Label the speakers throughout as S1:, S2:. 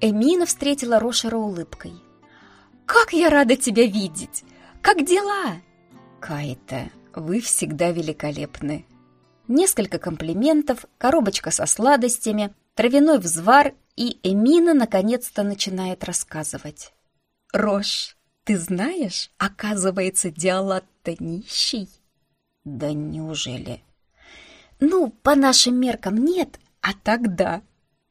S1: Эмина встретила Рошера улыбкой. «Как я рада тебя видеть! Как дела?» «Кайта, вы всегда великолепны!» Несколько комплиментов, коробочка со сладостями, травяной взвар, и Эмина наконец-то начинает рассказывать. «Рош, ты знаешь, оказывается, Диалат-то нищий?» «Да неужели?» «Ну, по нашим меркам нет, а тогда...»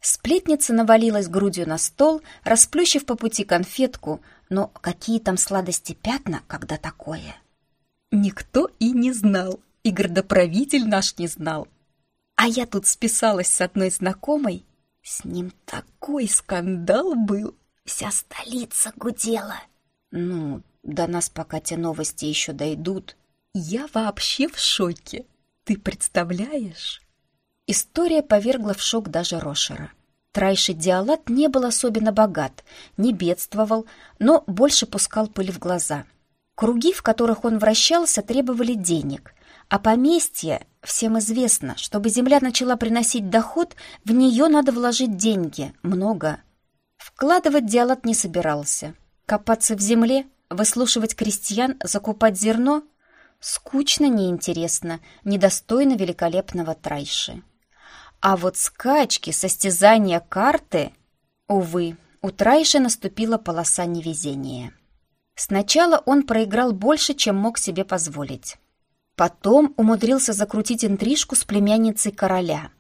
S1: Сплетница навалилась грудью на стол, расплющив по пути конфетку, но какие там сладости пятна, когда такое? Никто и не знал, и городоправитель наш не знал. А я тут списалась с одной знакомой, с ним такой скандал был, вся столица гудела. Ну, до нас пока те новости еще дойдут. Я вообще в шоке. Ты представляешь? История повергла в шок даже Рошера. Трайши Диалат не был особенно богат, не бедствовал, но больше пускал пыль в глаза. Круги, в которых он вращался, требовали денег, а поместье, всем известно, чтобы земля начала приносить доход, в нее надо вложить деньги, много. Вкладывать Диалат не собирался. Копаться в земле, выслушивать крестьян, закупать зерно — скучно, неинтересно, недостойно великолепного Трайши. А вот скачки, состязания карты... Увы, у Трайши наступила полоса невезения. Сначала он проиграл больше, чем мог себе позволить. Потом умудрился закрутить интрижку с племянницей короля.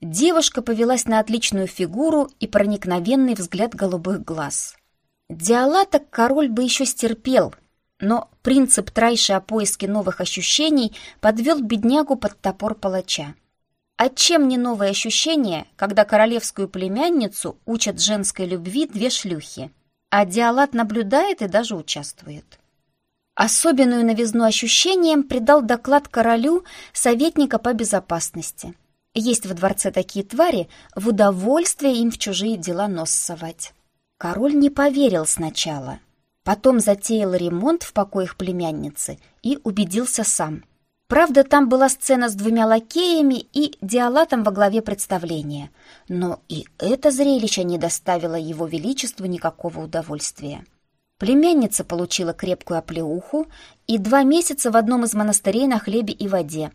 S1: Девушка повелась на отличную фигуру и проникновенный взгляд голубых глаз. Диалаток король бы еще стерпел, но принцип Трайши о поиске новых ощущений подвел беднягу под топор палача. А чем не новое ощущение, когда королевскую племянницу учат женской любви две шлюхи, а Диалат наблюдает и даже участвует? Особенную новизну ощущениям придал доклад королю советника по безопасности. Есть во дворце такие твари, в удовольствие им в чужие дела нос совать. Король не поверил сначала, потом затеял ремонт в покоях племянницы и убедился сам – Правда, там была сцена с двумя лакеями и диалатом во главе представления, но и это зрелище не доставило его величеству никакого удовольствия. Племянница получила крепкую оплеуху и два месяца в одном из монастырей на хлебе и воде.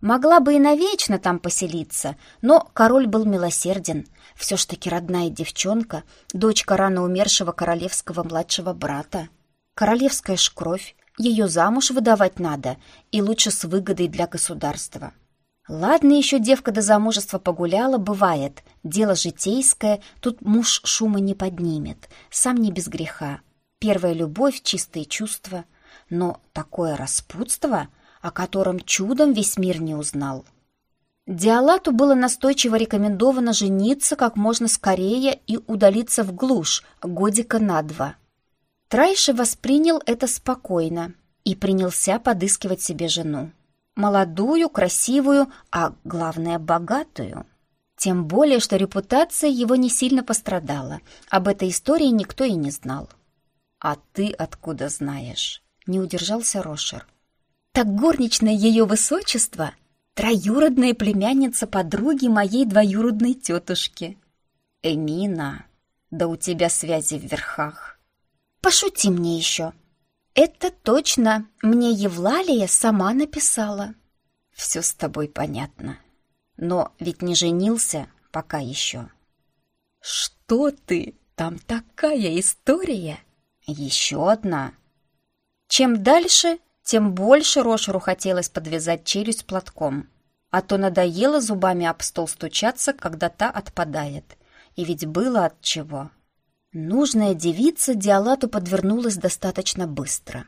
S1: Могла бы и навечно там поселиться, но король был милосерден. Все ж таки родная девчонка, дочка рано умершего королевского младшего брата. Королевская ж кровь, ее замуж выдавать надо, и лучше с выгодой для государства. Ладно, еще девка до замужества погуляла, бывает. Дело житейское, тут муж шума не поднимет, сам не без греха. Первая любовь, чистые чувства. Но такое распутство, о котором чудом весь мир не узнал. Диалату было настойчиво рекомендовано жениться как можно скорее и удалиться в глушь годика на два – Трайши воспринял это спокойно и принялся подыскивать себе жену. Молодую, красивую, а главное, богатую. Тем более, что репутация его не сильно пострадала. Об этой истории никто и не знал. «А ты откуда знаешь?» — не удержался Рошер. «Так горничная ее высочество — троюродная племянница подруги моей двоюродной тетушки». «Эмина, да у тебя связи в верхах». Пошути мне еще. Это точно, мне Евлалия сама написала. Все с тобой понятно. Но ведь не женился пока еще. Что ты? Там такая история. Еще одна. Чем дальше, тем больше Рошеру хотелось подвязать челюсть платком. А то надоело зубами об стол стучаться, когда та отпадает. И ведь было от чего. Нужная девица Диалату подвернулась достаточно быстро.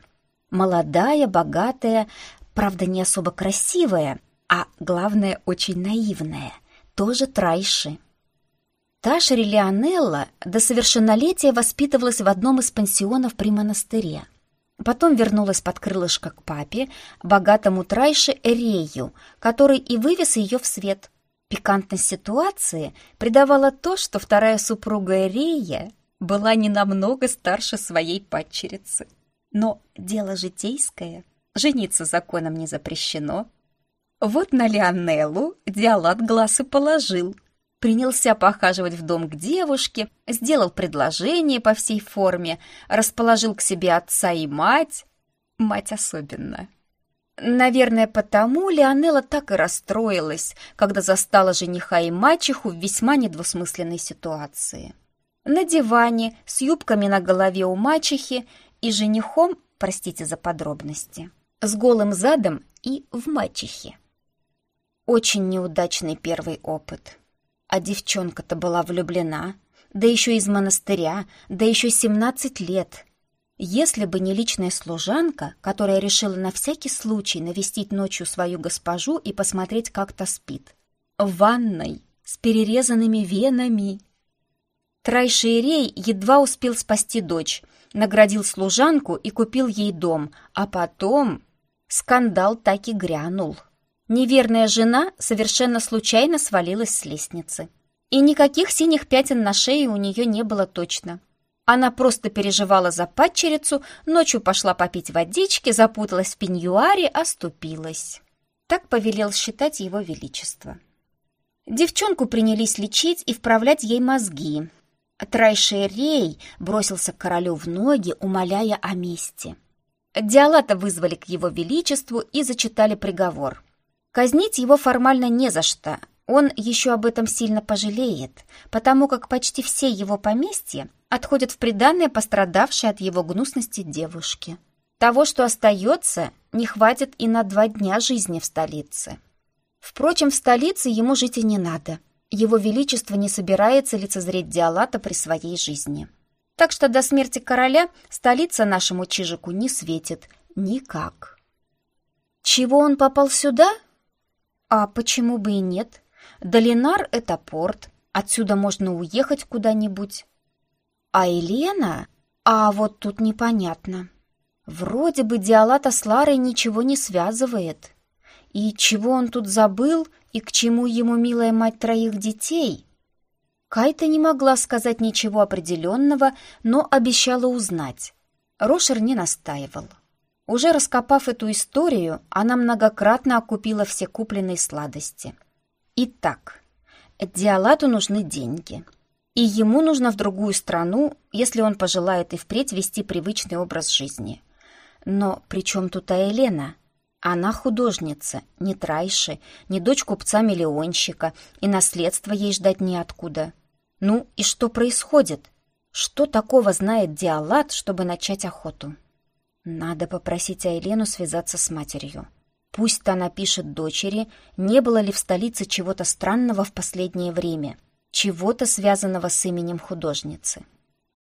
S1: Молодая, богатая, правда, не особо красивая, а, главное, очень наивная, тоже Трайши. Таша Релианелла до совершеннолетия воспитывалась в одном из пансионов при монастыре. Потом вернулась под крылышко к папе, богатому Трайше Эрею, который и вывез ее в свет. Пикантность ситуации придавала то, что вторая супруга Эрея была не намного старше своей падчерицы. Но дело житейское, жениться законом не запрещено. Вот на Лионеллу Диалат глаз и положил. принялся похаживать в дом к девушке, сделал предложение по всей форме, расположил к себе отца и мать, мать особенно. Наверное, потому Леонела так и расстроилась, когда застала жениха и мачеху в весьма недвусмысленной ситуации. На диване, с юбками на голове у мачехи и женихом, простите за подробности, с голым задом и в мачехе. Очень неудачный первый опыт. А девчонка-то была влюблена, да еще из монастыря, да еще семнадцать лет. Если бы не личная служанка, которая решила на всякий случай навестить ночью свою госпожу и посмотреть, как то спит. В ванной, с перерезанными венами. Трайшиерей едва успел спасти дочь, наградил служанку и купил ей дом, а потом скандал так и грянул. Неверная жена совершенно случайно свалилась с лестницы. И никаких синих пятен на шее у нее не было точно. Она просто переживала за падчерицу, ночью пошла попить водички, запуталась в пеньюаре, оступилась. Так повелел считать его величество. Девчонку принялись лечить и вправлять ей мозги. Трайшерей бросился к королю в ноги, умоляя о мести. Диалата вызвали к его величеству и зачитали приговор — Казнить его формально не за что, он еще об этом сильно пожалеет, потому как почти все его поместья отходят в приданное пострадавшей от его гнусности девушке. Того, что остается, не хватит и на два дня жизни в столице. Впрочем, в столице ему жить и не надо. Его Величество не собирается лицезреть Диалата при своей жизни. Так что до смерти короля столица нашему Чижику не светит никак. Чего он попал сюда? А почему бы и нет? Долинар — это порт, отсюда можно уехать куда-нибудь. А Елена? А вот тут непонятно. Вроде бы Диалата с Ларой ничего не связывает. И чего он тут забыл, и к чему ему милая мать троих детей? Кайта не могла сказать ничего определенного, но обещала узнать. Рошер не настаивал. Уже раскопав эту историю, она многократно окупила все купленные сладости. Итак, Диалату нужны деньги. И ему нужно в другую страну, если он пожелает и впредь вести привычный образ жизни. Но при чем тут Елена? Она художница, не Трайши, не дочь купца-миллионщика, и наследство ей ждать неоткуда. Ну и что происходит? Что такого знает Диалат, чтобы начать охоту? Надо попросить Айлену связаться с матерью. Пусть та напишет дочери, не было ли в столице чего-то странного в последнее время, чего-то связанного с именем художницы.